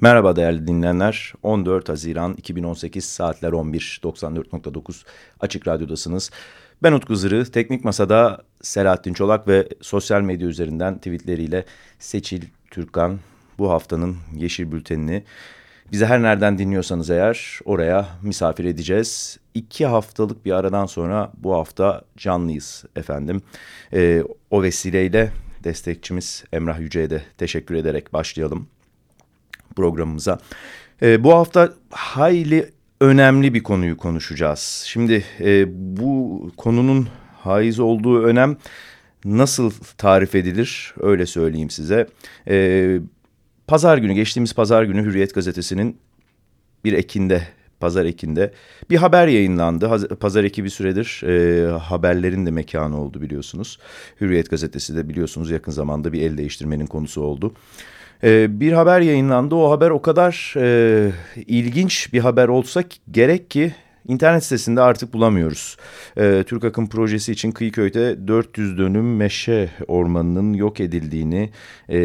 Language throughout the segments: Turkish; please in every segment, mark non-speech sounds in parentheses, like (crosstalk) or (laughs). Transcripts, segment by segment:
Merhaba değerli dinleyenler. 14 Haziran 2018 saatler 11.94.9 Açık Radyo'dasınız. Ben Utku Zırı. Teknik Masa'da Selahattin Çolak ve sosyal medya üzerinden tweetleriyle Seçil Türkan bu haftanın Yeşil Bültenini bize her nereden dinliyorsanız eğer oraya misafir edeceğiz. İki haftalık bir aradan sonra bu hafta canlıyız efendim. Ee, o vesileyle destekçimiz Emrah Yüce'ye de teşekkür ederek başlayalım programımıza. Ee, bu hafta hayli önemli bir konuyu konuşacağız. Şimdi e, bu konunun haiz olduğu önem nasıl tarif edilir öyle söyleyeyim size. Ee, pazar günü geçtiğimiz pazar günü Hürriyet gazetesinin bir ekinde pazar ekinde bir haber yayınlandı. Pazar eki bir süredir e, haberlerin de mekanı oldu biliyorsunuz. Hürriyet gazetesi de biliyorsunuz yakın zamanda bir el değiştirmenin konusu oldu. E, bir haber yayınlandı. O haber o kadar e, ilginç bir haber olsa gerek ki İnternet sitesinde artık bulamıyoruz. Ee, Türk Akım projesi için Kıyıköy'de 400 dönüm meşe ormanının yok edildiğini, e,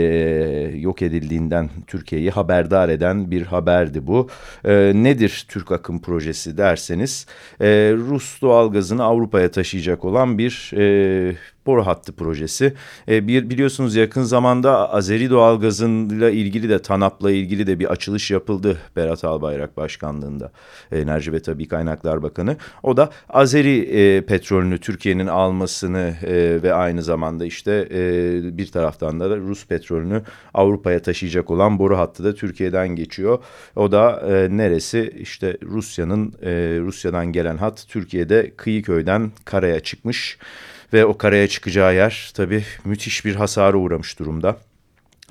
yok edildiğinden Türkiye'yi haberdar eden bir haberdi bu. E, nedir Türk Akım projesi derseniz, e, Rus doğalgazını Avrupa'ya taşıyacak olan bir e, boru hattı projesi. E, bir biliyorsunuz yakın zamanda Azeri doğalgazıyla ilgili de TANAP'la ilgili de bir açılış yapıldı Berat Albayrak başkanlığında Enerji ve Tabi Kaynaklar Bakanı. O da Azeri e, petrolünü Türkiye'nin almasını e, ve aynı zamanda işte e, bir taraftan da Rus petrolünü Avrupa'ya taşıyacak olan boru hattı da Türkiye'den geçiyor. O da e, neresi? İşte Rusya'nın e, Rusya'dan gelen hat Türkiye'de Kıyıköy'den karaya çıkmış. Ve o karaya çıkacağı yer tabii müthiş bir hasara uğramış durumda.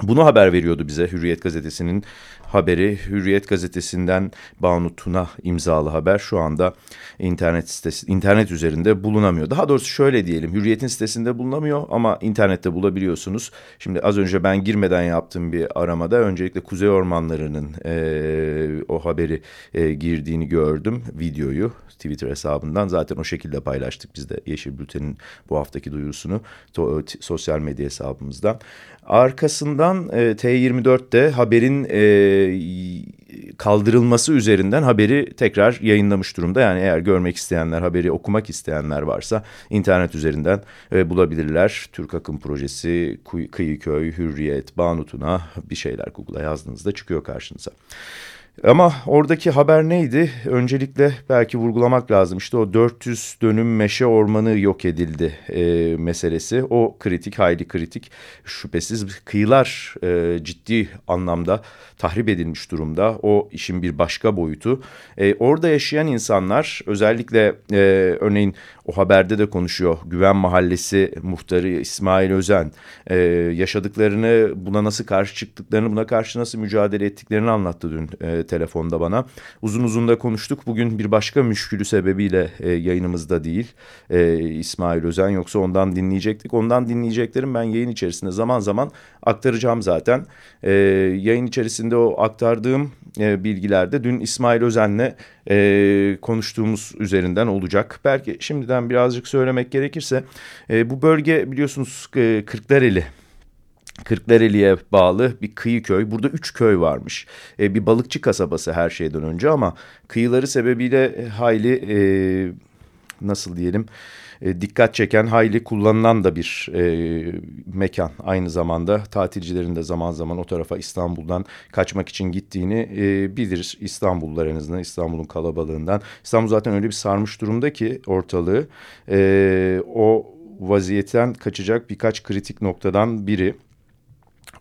Bunu haber veriyordu bize Hürriyet Gazetesi'nin haberi. Hürriyet Gazetesi'nden Banu Tuna imzalı haber şu anda internet sitesi internet üzerinde bulunamıyor. Daha doğrusu şöyle diyelim Hürriyet'in sitesinde bulunamıyor ama internette bulabiliyorsunuz. Şimdi az önce ben girmeden yaptığım bir aramada öncelikle Kuzey Ormanları'nın e, o haberi e, girdiğini gördüm videoyu Twitter hesabından. Zaten o şekilde paylaştık biz de Yeşil Bülten'in bu haftaki duyurusunu sosyal medya hesabımızdan. Arkasından e, T24'te haberin e, kaldırılması üzerinden haberi tekrar yayınlamış durumda. Yani eğer görmek isteyenler, haberi okumak isteyenler varsa internet üzerinden e, bulabilirler. Türk Akım Projesi, Kıyıköy, Hürriyet, Banutuna bir şeyler Google'a yazdığınızda çıkıyor karşınıza. Ama oradaki haber neydi? Öncelikle belki vurgulamak lazım. İşte o 400 dönüm meşe ormanı yok edildi e, meselesi. O kritik, hayli kritik. Şüphesiz kıyılar e, ciddi anlamda tahrip edilmiş durumda. O işin bir başka boyutu. E, orada yaşayan insanlar özellikle e, örneğin o haberde de konuşuyor. Güven Mahallesi muhtarı İsmail Özen e, yaşadıklarını buna nasıl karşı çıktıklarını buna karşı nasıl mücadele ettiklerini anlattı dün e, telefonda bana. Uzun uzun da konuştuk. Bugün bir başka müşkülü sebebiyle e, yayınımızda değil e, İsmail Özen yoksa ondan dinleyecektik. Ondan dinleyeceklerim ben yayın içerisinde zaman zaman aktaracağım zaten. E, yayın içerisinde o aktardığım e, bilgilerde dün İsmail Özen'le e, konuştuğumuz üzerinden olacak. Belki şimdiden birazcık söylemek gerekirse e, bu bölge biliyorsunuz e, Kırklareli Kırklareli'ye bağlı bir kıyı köy. Burada üç köy varmış. E, bir balıkçı kasabası her şeyden önce ama kıyıları sebebiyle hayli e, nasıl diyelim e, dikkat çeken hayli kullanılan da bir e, mekan. Aynı zamanda tatilcilerin de zaman zaman o tarafa İstanbul'dan kaçmak için gittiğini e, bilir İstanbullular en azından İstanbul'un kalabalığından. İstanbul zaten öyle bir sarmış durumda ki ortalığı e, o vaziyetten kaçacak birkaç kritik noktadan biri.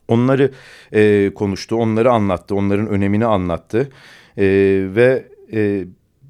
Onları e, konuştu, onları anlattı, onların önemini anlattı e, ve e,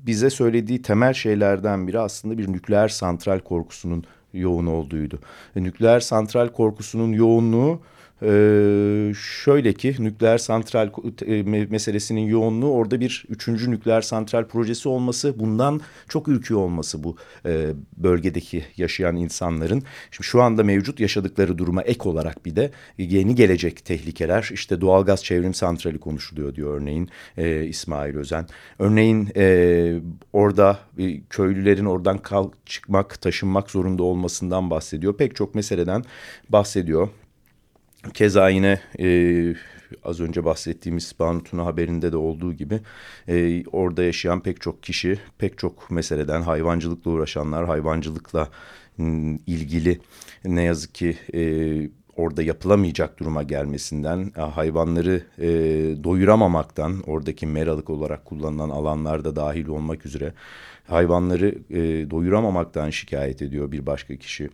bize söylediği temel şeylerden biri aslında bir nükleer santral korkusunun yoğun olduğuydu. E, nükleer santral korkusunun yoğunluğu Ee, şöyle ki nükleer santral e, meselesinin yoğunluğu orada bir üçüncü nükleer santral projesi olması bundan çok ürküyor olması bu e, bölgedeki yaşayan insanların. Şimdi şu anda mevcut yaşadıkları duruma ek olarak bir de yeni gelecek tehlikeler işte doğalgaz çevrim santrali konuşuluyor diyor örneğin e, İsmail Özen. Örneğin e, orada e, köylülerin oradan kalk, çıkmak taşınmak zorunda olmasından bahsediyor. Pek çok meseleden bahsediyor. Keza yine e, az önce bahsettiğimiz Banu Tuna haberinde de olduğu gibi e, orada yaşayan pek çok kişi pek çok meseleden hayvancılıkla uğraşanlar hayvancılıkla ilgili ne yazık ki e, orada yapılamayacak duruma gelmesinden, hayvanları e, doyuramamaktan, oradaki meralık olarak kullanılan alanlarda dahil olmak üzere hayvanları e, doyuramamaktan şikayet ediyor bir başka kişi.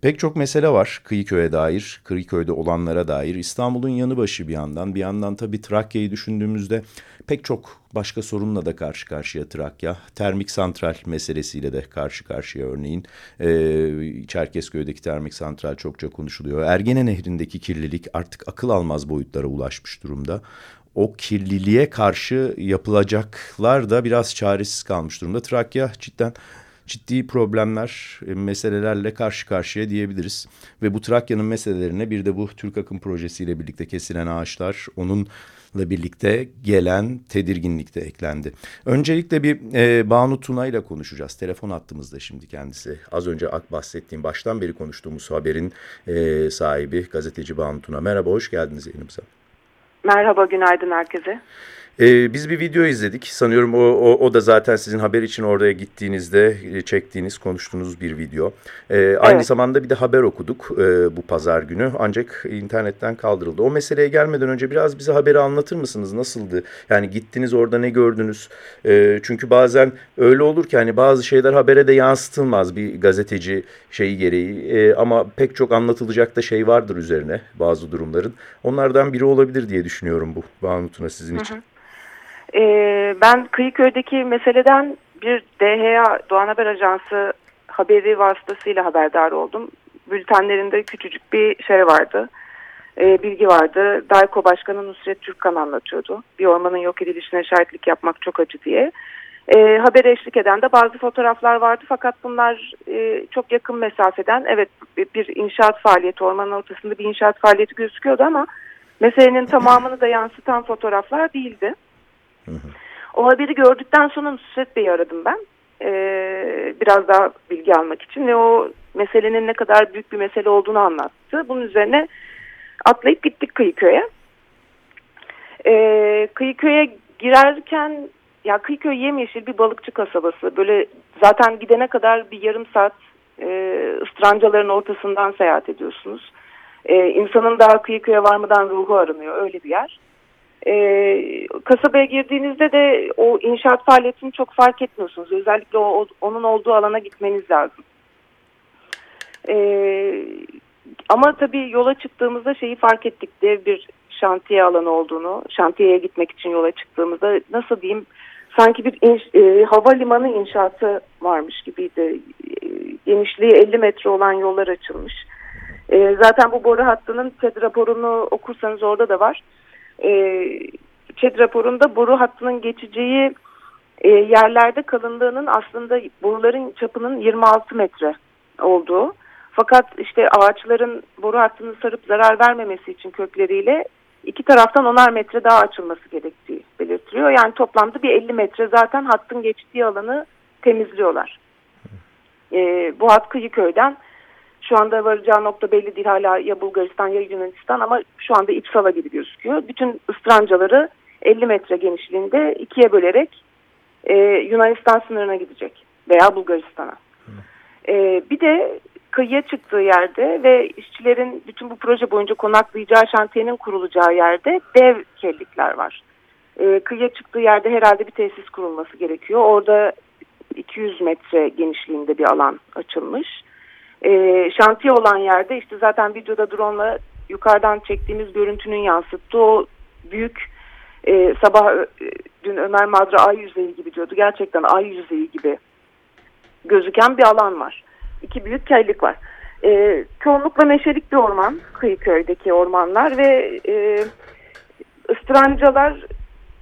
Pek çok mesele var Kıyıköy'e dair, Kıyıköy'de olanlara dair. İstanbul'un yanı başı bir yandan. Bir yandan tabii Trakya'yı düşündüğümüzde pek çok başka sorunla da karşı karşıya Trakya. Termik santral meselesiyle de karşı karşıya örneğin. Ee, Çerkezköy'deki termik santral çokça konuşuluyor. Ergene Nehri'ndeki kirlilik artık akıl almaz boyutlara ulaşmış durumda o kirliliğe karşı yapılacaklar da biraz çaresiz kalmış durumda. Trakya cidden ciddi problemler, e, meselelerle karşı karşıya diyebiliriz. Ve bu Trakya'nın meselelerine bir de bu Türk Akım projesiyle birlikte kesilen ağaçlar, onunla birlikte gelen tedirginlik de eklendi. Öncelikle bir e, Banu Tuna ile konuşacağız. Telefon attığımızda şimdi kendisi. Az önce bahsettiğim, baştan beri konuştuğumuz haberin e, sahibi gazeteci Banu Tuna. Merhaba, hoş geldiniz yayınımıza. Merhaba, günaydın herkese. Ee, biz bir video izledik. Sanıyorum o, o, o da zaten sizin haber için oraya gittiğinizde e, çektiğiniz, konuştuğunuz bir video. Ee, aynı evet. zamanda bir de haber okuduk e, bu pazar günü. Ancak internetten kaldırıldı. O meseleye gelmeden önce biraz bize haberi anlatır mısınız? Nasıldı? Yani gittiniz orada ne gördünüz? E, çünkü bazen öyle olur ki hani bazı şeyler habere de yansıtılmaz bir gazeteci şeyi gereği. E, ama pek çok anlatılacak da şey vardır üzerine bazı durumların. Onlardan biri olabilir diye düşünüyorum bu Banu Tuna sizin için. Hı hı. Ee, ben Kıyıköy'deki meseleden bir DHA Doğan Haber Ajansı haberi vasıtasıyla haberdar oldum. Bültenlerinde küçücük bir şey vardı. E, bilgi vardı. Dayko Başkanı Nusret Türkkan anlatıyordu. Bir ormanın yok edilişine şahitlik yapmak çok acı diye. E, haber eşlik eden de bazı fotoğraflar vardı fakat bunlar e, çok yakın mesafeden evet bir inşaat faaliyeti ormanın ortasında bir inşaat faaliyeti gözüküyordu ama meselenin tamamını da yansıtan fotoğraflar değildi. O haberi gördükten sonra Nusret Bey'i aradım ben. Ee, biraz daha bilgi almak için ve o meselenin ne kadar büyük bir mesele olduğunu anlattı. Bunun üzerine atlayıp gittik Kıyıköy'e. Ee, Kıyıköy'e girerken ya Kıyıköy yemyeşil bir balıkçı kasabası. Böyle zaten gidene kadar bir yarım saat e, ıstrancaların ortasından seyahat ediyorsunuz. E, insanın daha Kıyıköy'e varmadan ruhu aranıyor öyle bir yer. E, kasabaya girdiğinizde de o inşaat faaliyetini çok fark etmiyorsunuz. Özellikle o, onun olduğu alana gitmeniz lazım. E, ama tabii yola çıktığımızda şeyi fark ettik. Dev bir şantiye alanı olduğunu, şantiyeye gitmek için yola çıktığımızda nasıl diyeyim sanki bir inş, e, havalimanı inşaatı varmış gibiydi. E, genişliği 50 metre olan yollar açılmış. E, zaten bu boru hattının TED raporunu okursanız orada da var e, ÇED raporunda boru hattının geçeceği e, yerlerde kalınlığının aslında boruların çapının 26 metre olduğu. Fakat işte ağaçların boru hattını sarıp zarar vermemesi için kökleriyle iki taraftan onar metre daha açılması gerektiği belirtiliyor. Yani toplamda bir 50 metre zaten hattın geçtiği alanı temizliyorlar. E, bu hat Kıyıköy'den şu anda varacağı nokta belli değil hala ya Bulgaristan ya Yunanistan ama şu anda İpsala gibi gözüküyor. Bütün ıstrancaları 50 metre genişliğinde ikiye bölerek e, Yunanistan sınırına gidecek veya Bulgaristan'a. E, bir de kıyıya çıktığı yerde ve işçilerin bütün bu proje boyunca konaklayacağı şantiyenin kurulacağı yerde dev kellikler var. E, kıyıya çıktığı yerde herhalde bir tesis kurulması gerekiyor. Orada 200 metre genişliğinde bir alan açılmış. E, şantiye olan yerde işte zaten videoda drone yukarıdan çektiğimiz görüntünün yansıttığı o büyük e, sabah e, dün Ömer Madra ay yüzeyi gibi diyordu. Gerçekten ay yüzeyi gibi gözüken bir alan var. İki büyük kellik var. E, çoğunlukla meşelik bir orman, Kıyıköy'deki ormanlar ve e, ıstrancalar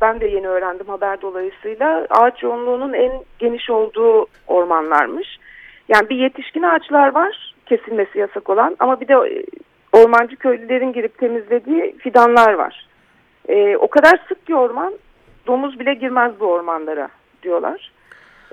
ben de yeni öğrendim haber dolayısıyla ağaç yoğunluğunun en geniş olduğu ormanlarmış. Yani bir yetişkin ağaçlar var kesilmesi yasak olan ama bir de e, ormancı köylülerin girip temizlediği fidanlar var. E, o kadar sık ki orman domuz bile girmez bu ormanlara diyorlar.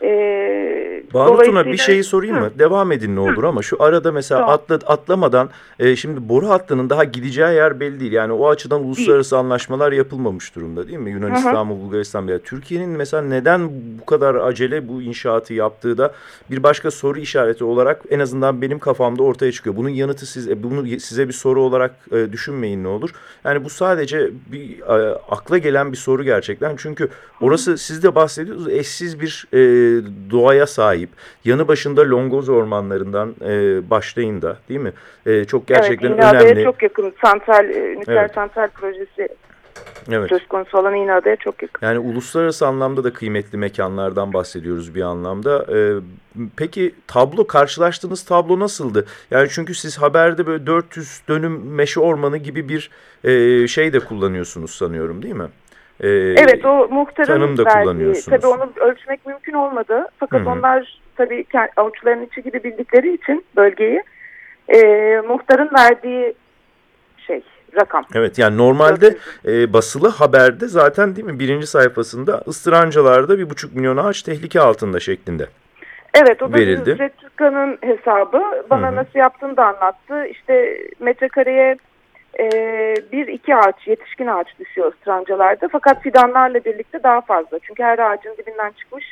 Ee, Banu Tuna bir şeyi sorayım mı? Hı. Devam edin ne olur ama şu arada mesela tamam. atla, atlamadan e, şimdi boru hattının daha gideceği yer belli değil. Yani o açıdan uluslararası değil. anlaşmalar yapılmamış durumda değil mi? Yunanistan mı Bulgaristan mı? Türkiye'nin mesela neden bu kadar acele bu inşaatı yaptığı da bir başka soru işareti olarak en azından benim kafamda ortaya çıkıyor. Bunun yanıtı siz e, bunu size bir soru olarak e, düşünmeyin ne olur. Yani bu sadece bir e, akla gelen bir soru gerçekten. Çünkü orası siz de bahsediyorsunuz eşsiz bir e, doğaya sahip. Yanı başında Longoz ormanlarından e, başlayın da değil mi? E, çok gerçekten evet, önemli. çok yakın santral, e, nükleer evet. santral projesi evet. söz konusu olan İğneada'ya çok yakın. Yani uluslararası anlamda da kıymetli mekanlardan bahsediyoruz bir anlamda. Ee, peki tablo, karşılaştığınız tablo nasıldı? Yani çünkü siz haberde böyle 400 dönüm meşe ormanı gibi bir e, şey de kullanıyorsunuz sanıyorum değil mi? E, evet o muhtarın da verdiği, tabii onu ölçmek mümkün olmadı. Fakat Hı -hı. onlar tabii avuçların içi gibi bildikleri için bölgeyi e, muhtarın verdiği şey rakam. Evet yani normalde e, basılı haberde zaten değil mi birinci sayfasında ıstırancalarda bir buçuk milyon ağaç tehlike altında şeklinde. Evet o da verildi. hesabı bana Hı -hı. nasıl yaptığını da anlattı. İşte metrekareye e, bir iki ağaç, yetişkin ağaç düşüyor ıstrancalarda. Fakat fidanlarla birlikte daha fazla. Çünkü her ağacın dibinden çıkmış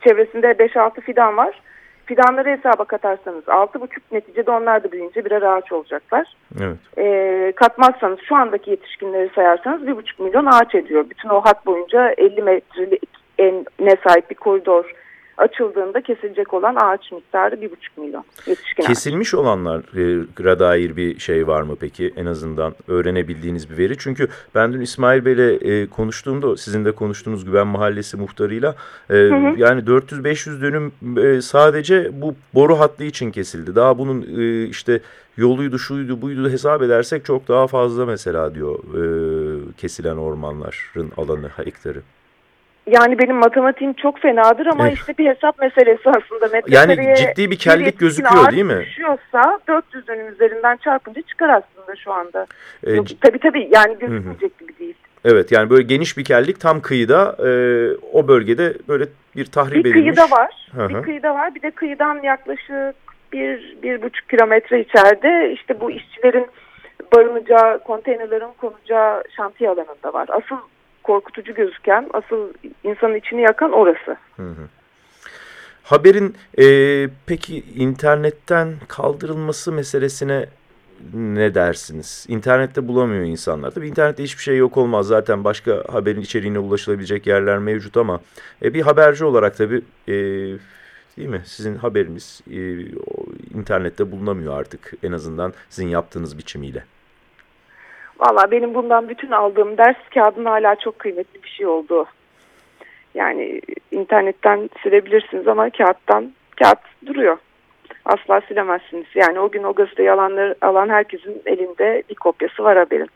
çevresinde 5-6 fidan var. Fidanları hesaba katarsanız 6,5 neticede onlar da büyüyünce birer ağaç olacaklar. Evet. E, katmazsanız şu andaki yetişkinleri sayarsanız 1,5 milyon ağaç ediyor. Bütün o hat boyunca 50 metrelik en ne sahip bir koridor açıldığında kesilecek olan ağaç miktarı bir buçuk milyon. Yetişkin Kesilmiş ağaç. olanlara dair bir şey var mı peki en azından öğrenebildiğiniz bir veri? Çünkü ben dün İsmail Bey'le e, konuştuğumda sizin de konuştuğunuz Güven Mahallesi muhtarıyla e, hı hı. yani 400-500 dönüm e, sadece bu boru hattı için kesildi. Daha bunun e, işte yoluydu şuydu buydu hesap edersek çok daha fazla mesela diyor e, kesilen ormanların alanı hektarı. Yani benim matematiğim çok fenadır ama evet. işte bir hesap meselesi aslında. Yani ciddi bir kellik gözüküyor değil mi? Düşüyorsa 400 dönüm üzerinden çarpınca çıkar aslında şu anda. Ee, Yok, tabii tabii yani gözükmeyecek gibi değil. Evet yani böyle geniş bir kellik tam kıyıda e, o bölgede böyle bir tahrip bir edilmiş. Bir kıyıda var. Hı -hı. Bir kıyıda var. Bir de kıyıdan yaklaşık bir, bir buçuk kilometre içeride işte bu işçilerin barınacağı, konteynerlerin konacağı şantiye alanında var. Asıl korkutucu gözüken, asıl insanın içini yakan orası. Hı hı. Haberin e, peki internetten kaldırılması meselesine ne dersiniz? İnternette bulamıyor insanlar. Tabii internette hiçbir şey yok olmaz. Zaten başka haberin içeriğine ulaşılabilecek yerler mevcut ama e, bir haberci olarak tabii e, değil mi? Sizin haberiniz e, internette bulunamıyor artık en azından sizin yaptığınız biçimiyle. Valla benim bundan bütün aldığım ders kağıdın hala çok kıymetli bir şey oldu. Yani internetten silebilirsiniz ama kağıttan kağıt duruyor. Asla silemezsiniz. Yani o gün o gazeteyi alanlar, alan herkesin elinde bir kopyası var haberin.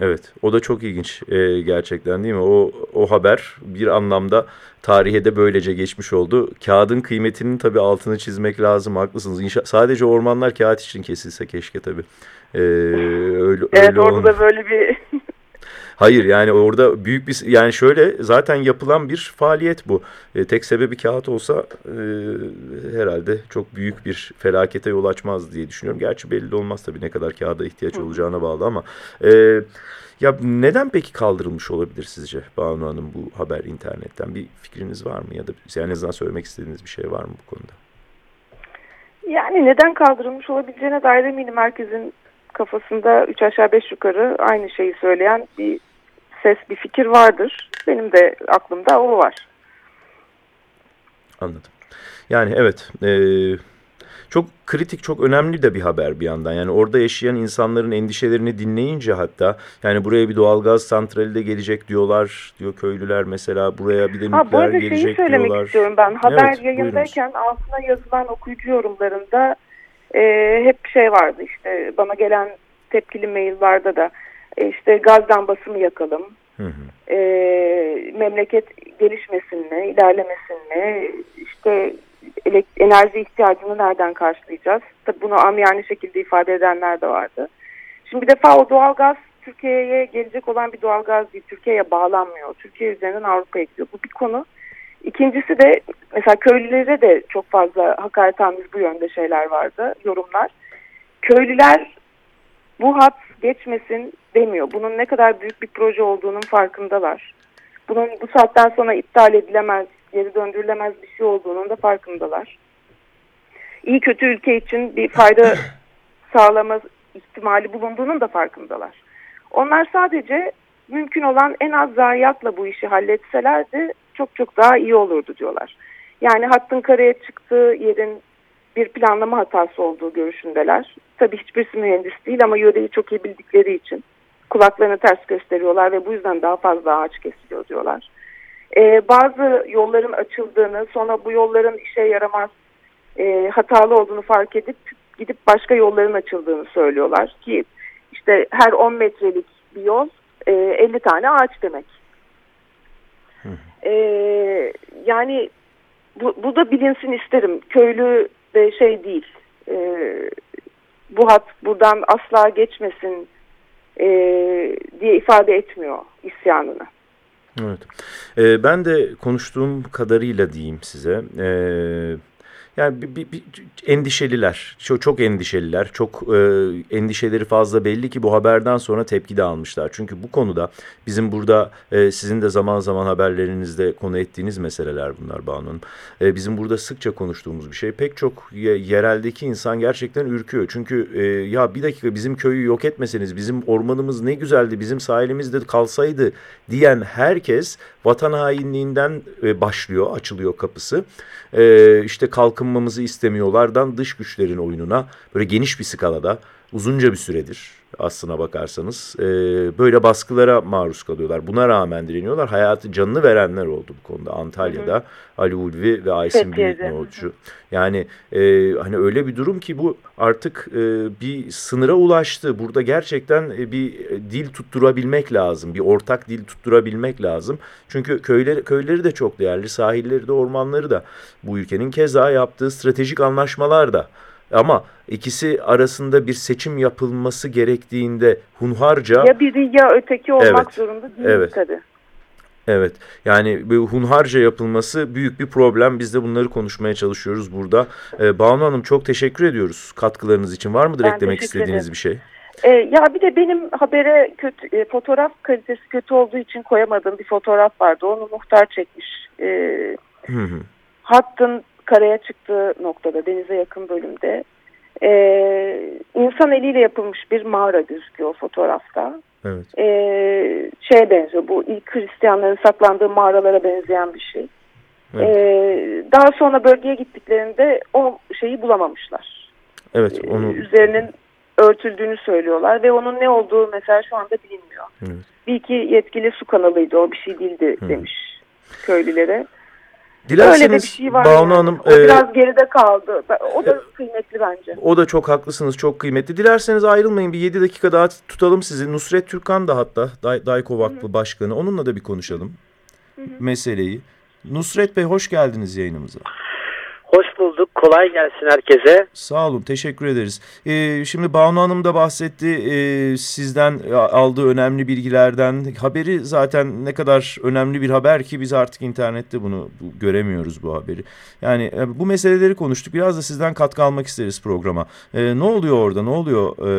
Evet o da çok ilginç e, gerçekten değil mi? O, o haber bir anlamda tarihe de böylece geçmiş oldu. Kağıdın kıymetinin tabii altını çizmek lazım haklısınız. İnşa sadece ormanlar kağıt için kesilse keşke tabii. Ee, öyle, evet öyle orada da böyle bir... (laughs) Hayır yani orada büyük bir yani şöyle zaten yapılan bir faaliyet bu. E, tek sebebi kağıt olsa e, herhalde çok büyük bir felakete yol açmaz diye düşünüyorum. Gerçi belli olmaz tabii ne kadar kağıda ihtiyaç olacağına bağlı ama e, ya neden peki kaldırılmış olabilir sizce Banu Hanım bu haber internetten? Bir fikriniz var mı ya da en azından söylemek istediğiniz bir şey var mı bu konuda? Yani neden kaldırılmış olabileceğine dair eminim herkesin kafasında üç aşağı beş yukarı aynı şeyi söyleyen bir ses, bir fikir vardır. Benim de aklımda o var. Anladım. Yani evet, e, çok kritik, çok önemli de bir haber bir yandan. Yani orada yaşayan insanların endişelerini dinleyince hatta yani buraya bir doğalgaz santrali de gelecek diyorlar. Diyor köylüler mesela buraya bir de nükleer ha, gelecek diyorlar. Bu söylemek istiyorum ben. Haber evet, yayındayken buyurunuz. altına yazılan okuyucu yorumlarında e, hep şey vardı işte bana gelen tepkili maillerde de e, işte gaz lambası yakalım, hı hı. E, memleket gelişmesin mi, ilerlemesin mi, işte enerji ihtiyacını nereden karşılayacağız? Tabii bunu amiyane şekilde ifade edenler de vardı. Şimdi bir defa o doğalgaz Türkiye'ye gelecek olan bir doğalgaz değil. Türkiye'ye bağlanmıyor. Türkiye üzerinden Avrupa'ya gidiyor. Bu bir konu. İkincisi de mesela köylülere de çok fazla hakaretamiz bu yönde şeyler vardı, yorumlar. Köylüler bu hat geçmesin demiyor. Bunun ne kadar büyük bir proje olduğunun farkındalar. Bunun bu saatten sonra iptal edilemez, geri döndürülemez bir şey olduğunun da farkındalar. İyi kötü ülke için bir fayda (coughs) sağlama ihtimali bulunduğunun da farkındalar. Onlar sadece mümkün olan en az zayiatla bu işi halletselerdi çok çok daha iyi olurdu diyorlar. Yani hattın karaya çıktığı yerin bir planlama hatası olduğu görüşündeler. Tabii hiçbirisi mühendis değil ama yöreyi çok iyi bildikleri için kulaklarını ters gösteriyorlar ve bu yüzden daha fazla ağaç kesiliyor diyorlar. Ee, bazı yolların açıldığını sonra bu yolların işe yaramaz e, hatalı olduğunu fark edip gidip başka yolların açıldığını söylüyorlar ki işte her 10 metrelik bir yol e, 50 tane ağaç demek. E, yani bu, bu da bilinsin isterim. Köylü de şey değil. E, bu hat buradan asla geçmesin e, diye ifade etmiyor isyanını. Evet. Ee, ben de konuştuğum kadarıyla diyeyim size. Ee, yani bir, bir, bir endişeliler, çok, çok endişeliler, çok e, endişeleri fazla belli ki bu haberden sonra tepki de almışlar. Çünkü bu konuda bizim burada e, sizin de zaman zaman haberlerinizde konu ettiğiniz meseleler bunlar Banu Hanım. E, bizim burada sıkça konuştuğumuz bir şey. Pek çok yereldeki insan gerçekten ürküyor. Çünkü e, ya bir dakika bizim köyü yok etmeseniz, bizim ormanımız ne güzeldi, bizim sahilimizde kalsaydı diyen herkes vatan hainliğinden e, başlıyor, açılıyor kapısı. E, işte kalkınmamızı istemiyorlardan dış güçlerin oyununa böyle geniş bir skalada uzunca bir süredir aslına bakarsanız e, böyle baskılara maruz kalıyorlar. Buna rağmen direniyorlar. Hayatı canını verenler oldu bu konuda. Antalya'da hı hı. Ali Ulvi ve Aysin Büyüknoğlu'cu. Yani e, hani öyle bir durum ki bu artık e, bir sınıra ulaştı. Burada gerçekten e, bir dil tutturabilmek lazım. Bir ortak dil tutturabilmek lazım. Çünkü köyleri, köyleri de çok değerli. Sahilleri de ormanları da bu ülkenin keza yaptığı stratejik anlaşmalar da ama ikisi arasında bir seçim yapılması gerektiğinde hunharca... Ya biri ya öteki olmak evet, zorunda değil evet. tabii. Evet yani bu hunharca yapılması büyük bir problem. Biz de bunları konuşmaya çalışıyoruz burada. Ee, Banu Hanım çok teşekkür ediyoruz katkılarınız için. Var mıdır ben eklemek istediğiniz bir şey? Ee, ya bir de benim habere kötü, e, fotoğraf kalitesi kötü olduğu için koyamadığım bir fotoğraf vardı. Onu muhtar çekmiş. Ee, hı hı. Hattın karaya çıktığı noktada denize yakın bölümde e, insan eliyle yapılmış bir mağara gözüküyor fotoğrafta. Evet. E, şeye benziyor bu ilk Hristiyanların saklandığı mağaralara benzeyen bir şey. Evet. E, daha sonra bölgeye gittiklerinde o şeyi bulamamışlar. Evet. Onu... E, üzerinin örtüldüğünü söylüyorlar ve onun ne olduğu mesela şu anda bilinmiyor. Evet. Bir iki yetkili su kanalıydı o bir şey değildi demiş Hı. köylülere. Dilerseniz Öyle de bir şey var Banu yani. Hanım. O e, biraz geride kaldı. O da e, kıymetli bence. O da çok haklısınız. Çok kıymetli. Dilerseniz ayrılmayın. Bir 7 dakika daha tutalım sizi. Nusret Türkan da hatta Day Dayko Vakfı Başkanı. Onunla da bir konuşalım. Hı -hı. Meseleyi. Nusret Bey hoş geldiniz yayınımıza. Hoş bulduk. Kolay gelsin herkese. Sağ olun. Teşekkür ederiz. Ee, şimdi Banu Hanım da bahsetti e, sizden aldığı önemli bilgilerden. Haberi zaten ne kadar önemli bir haber ki biz artık internette bunu bu, göremiyoruz bu haberi. Yani e, bu meseleleri konuştuk. Biraz da sizden katkı almak isteriz programa. E, ne oluyor orada? Ne oluyor e,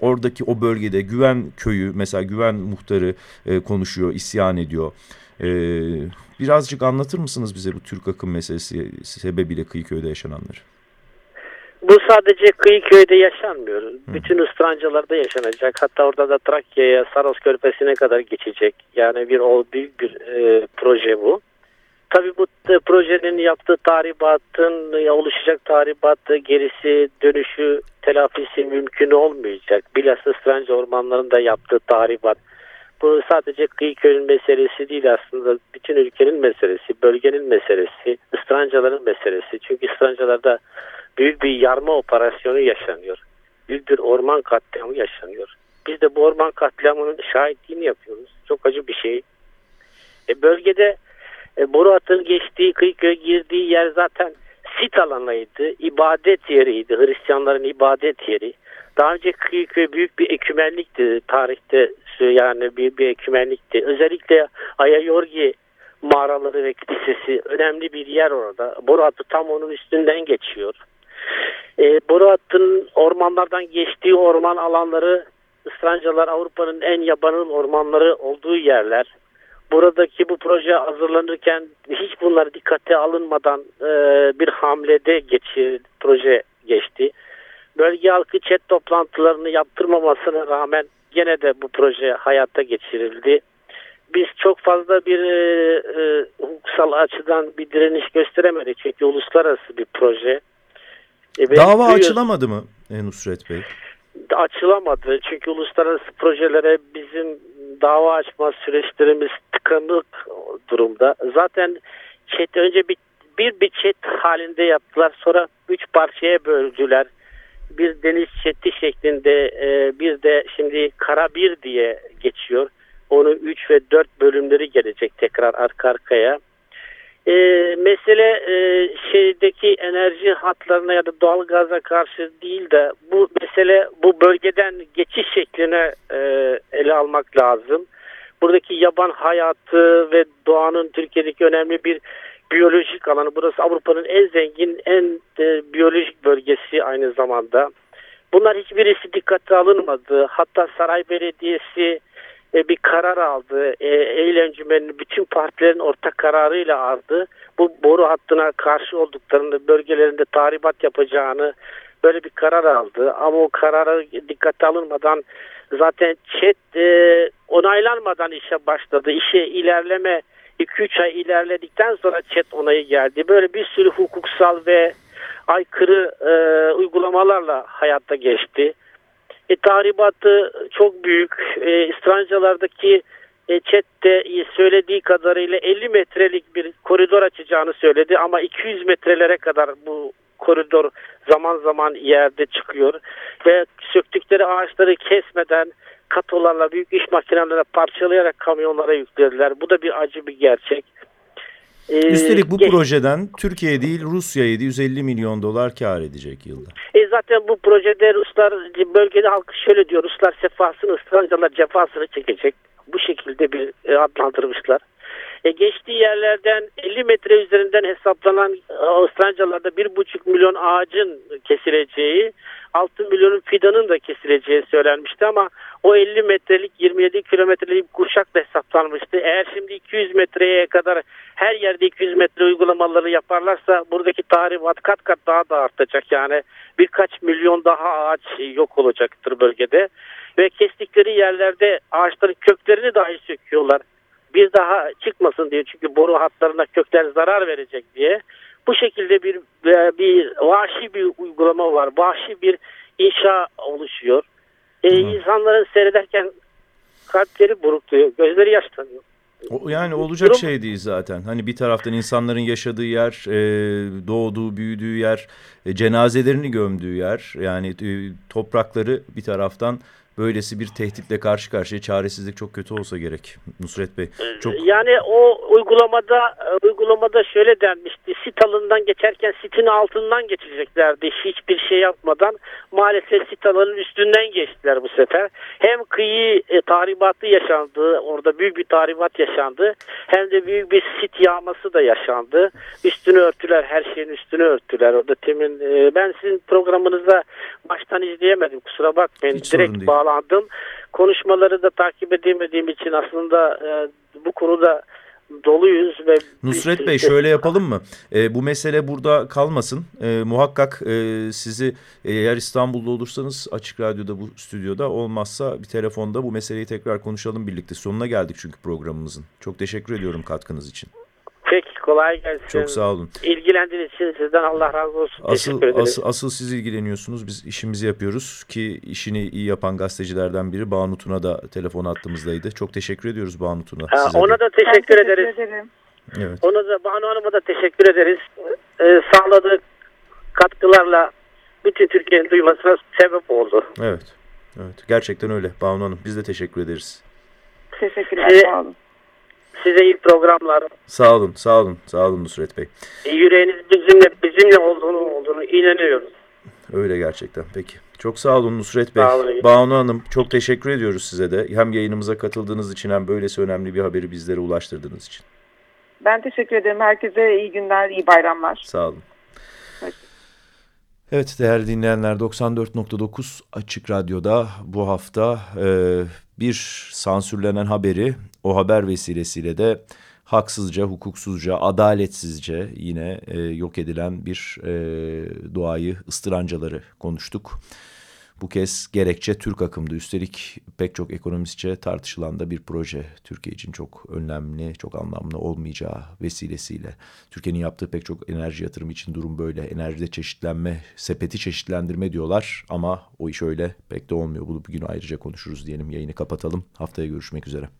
oradaki o bölgede? Güven köyü mesela Güven muhtarı e, konuşuyor, isyan ediyor. E, Birazcık anlatır mısınız bize bu Türk akım meselesi sebebiyle Kıyıköy'de yaşananları? Bu sadece Kıyıköy'de yaşanmıyor. Hı. Bütün ıstrancalarda yaşanacak. Hatta orada da Trakya'ya, Saros Körfezi'ne kadar geçecek. Yani bir o büyük bir e, proje bu. Tabii bu e, projenin yaptığı tahribatın ya oluşacak tahribatı gerisi dönüşü telafisi mümkün olmayacak. Bilhassa ıstranca ormanlarında yaptığı tahribat bu sadece Kıyıköy'ün meselesi değil aslında bütün ülkenin meselesi, bölgenin meselesi, ıstrancaların meselesi. Çünkü ıstrancalarda büyük bir yarma operasyonu yaşanıyor. Büyük bir orman katliamı yaşanıyor. Biz de bu orman katliamının şahitliğini yapıyoruz. Çok acı bir şey. E, bölgede e, boru hattının geçtiği, Kıyıköy girdiği yer zaten sit alanıydı. ibadet yeriydi. Hristiyanların ibadet yeri. Daha önce Kıyıköy büyük bir ekümenlikti. Tarihte yani büyük bir ekümenlikti. Özellikle Ayayorgi mağaraları ve kilisesi önemli bir yer orada. Boru hattı tam onun üstünden geçiyor. E, boru hattının ormanlardan geçtiği orman alanları Israncalar Avrupa'nın en yabanıl ormanları olduğu yerler. Buradaki bu proje hazırlanırken hiç bunlar dikkate alınmadan e, bir hamlede geçir, proje geçti. Bölge halkı chat toplantılarını yaptırmamasına rağmen gene de bu proje hayata geçirildi. Biz çok fazla bir e, e, hukuksal açıdan bir direniş gösteremedik çünkü uluslararası bir proje. E, Dava açılamadı mı e, Nusret Bey? Açılamadı çünkü uluslararası projelere bizim dava açma süreçlerimiz tıkanık durumda. Zaten chat önce bir, bir bir chat halinde yaptılar sonra üç parçaya böldüler bir deniz çeti şeklinde e, bir de şimdi kara bir diye geçiyor. Onun 3 ve 4 bölümleri gelecek tekrar arka arkaya. E, mesele e, şeydeki enerji hatlarına ya da doğal gaza karşı değil de bu mesele bu bölgeden geçiş şekline e, ele almak lazım. Buradaki yaban hayatı ve doğanın Türkiye'deki önemli bir biyolojik alanı. Burası Avrupa'nın en zengin, en e, biyolojik bölgesi aynı zamanda. Bunlar hiçbirisi dikkate alınmadı. Hatta Saray Belediyesi e, bir karar aldı. E, Eğlencümenin bütün partilerin ortak kararıyla aldı. Bu boru hattına karşı olduklarını, bölgelerinde tahribat yapacağını böyle bir karar aldı. Ama o karara dikkate alınmadan zaten ÇED e, onaylanmadan işe başladı. İşe ilerleme 2-3 ay ilerledikten sonra chat onayı geldi. Böyle bir sürü hukuksal ve aykırı e, uygulamalarla hayatta geçti. E, tahribatı çok büyük. E, İstrancalardaki e, chatte söylediği kadarıyla 50 metrelik bir koridor açacağını söyledi ama 200 metrelere kadar bu koridor zaman zaman yerde çıkıyor ve söktükleri ağaçları kesmeden katolarla büyük iş makinelerine parçalayarak kamyonlara yüklediler. Bu da bir acı bir gerçek. Ee, Üstelik bu geç... projeden Türkiye değil Rusya 750 milyon dolar kar edecek yılda. E zaten bu projede Ruslar bölgede halkı şöyle diyor Ruslar sefasını ısrarcalar cefasını çekecek. Bu şekilde bir e, adlandırmışlar. E, geçtiği yerlerden 50 metre üzerinden hesaplanan Avustralyalarda 1,5 milyon ağacın kesileceği 6 milyonun fidanın da kesileceği söylenmişti ama o 50 metrelik 27 kilometrelik kuşak da hesaplanmıştı. Eğer şimdi 200 metreye kadar her yerde 200 metre uygulamaları yaparlarsa buradaki tahribat kat kat daha da artacak. Yani birkaç milyon daha ağaç yok olacaktır bölgede. Ve kestikleri yerlerde ağaçların köklerini dahi söküyorlar. Bir daha çıkmasın diye çünkü boru hatlarına kökler zarar verecek diye. Bu şekilde bir e, bir vahşi bir uygulama var. Vahşi bir inşa oluşuyor. E, insanların seyrederken kalpleri burukluyor, gözleri yaşlanıyor. O, yani olacak Durum... şey değil zaten. Hani bir taraftan insanların yaşadığı yer, e, doğduğu, büyüdüğü yer, e, cenazelerini gömdüğü yer. Yani e, toprakları bir taraftan böylesi bir tehditle karşı karşıya çaresizlik çok kötü olsa gerek Nusret Bey. Çok... Yani o uygulamada uygulamada şöyle denmişti. Sit alanından geçerken sitin altından geçeceklerdi. Hiçbir şey yapmadan maalesef sit alanın üstünden geçtiler bu sefer. Hem kıyı e, tahribatı yaşandı. Orada büyük bir tahribat yaşandı. Hem de büyük bir sit yağması da yaşandı. Üstünü örtüler. Her şeyin üstünü örtüler. Orada temin e, ben sizin programınızda baştan izleyemedim. Kusura bakmayın. Hiç Direkt bağlandım. Konuşmaları da takip edemediğim için aslında e, bu konuda doluyuz ve Nusret Bey şöyle yapalım mı? E, bu mesele burada kalmasın. E, muhakkak e, sizi eğer İstanbul'da olursanız Açık Radyo'da bu stüdyoda olmazsa bir telefonda bu meseleyi tekrar konuşalım birlikte. Sonuna geldik çünkü programımızın. Çok teşekkür ediyorum katkınız için. Kolay gelsin. Çok sağ olun. İlgilendiğiniz için sizden Allah razı olsun. Asıl, asıl, asıl siz ilgileniyorsunuz. Biz işimizi yapıyoruz ki işini iyi yapan gazetecilerden biri Banu Tuna da telefon attığımızdaydı. Çok teşekkür ediyoruz Banu Tuna. Ha, ona de. da teşekkür, teşekkür ederiz. Ederim. Evet. Ona da Banu Hanım'a da teşekkür ederiz. Ee, sağladığı katkılarla bütün Türkiye'nin duymasına sebep oldu. Evet. Evet. Gerçekten öyle Banu Hanım. Biz de teşekkür ederiz. Teşekkürler. Sağ olun. Size iyi programlar. Sağ olun. Sağ olun. Sağ olun Nusret Bey. Yüreğiniz bizimle bizimle olduğunu olduğunu inanıyoruz. Öyle gerçekten. Peki. Çok sağ olun Nusret Bey. Olun. Banu Hanım çok teşekkür ediyoruz size de. Hem yayınımıza katıldığınız için hem böylesi önemli bir haberi bizlere ulaştırdığınız için. Ben teşekkür ederim. Herkese iyi günler, iyi bayramlar. Sağ olun. Evet değerli dinleyenler 94.9 Açık Radyo'da bu hafta e, bir sansürlenen haberi o haber vesilesiyle de haksızca, hukuksuzca, adaletsizce yine e, yok edilen bir e, doğayı ıstırancaları konuştuk. Bu kez gerekçe Türk akımdı. Üstelik pek çok ekonomistçe tartışılan da bir proje. Türkiye için çok önemli, çok anlamlı olmayacağı vesilesiyle. Türkiye'nin yaptığı pek çok enerji yatırımı için durum böyle. Enerjide çeşitlenme, sepeti çeşitlendirme diyorlar ama o iş öyle pek de olmuyor. Bunu bugün ayrıca konuşuruz diyelim. Yayını kapatalım. Haftaya görüşmek üzere.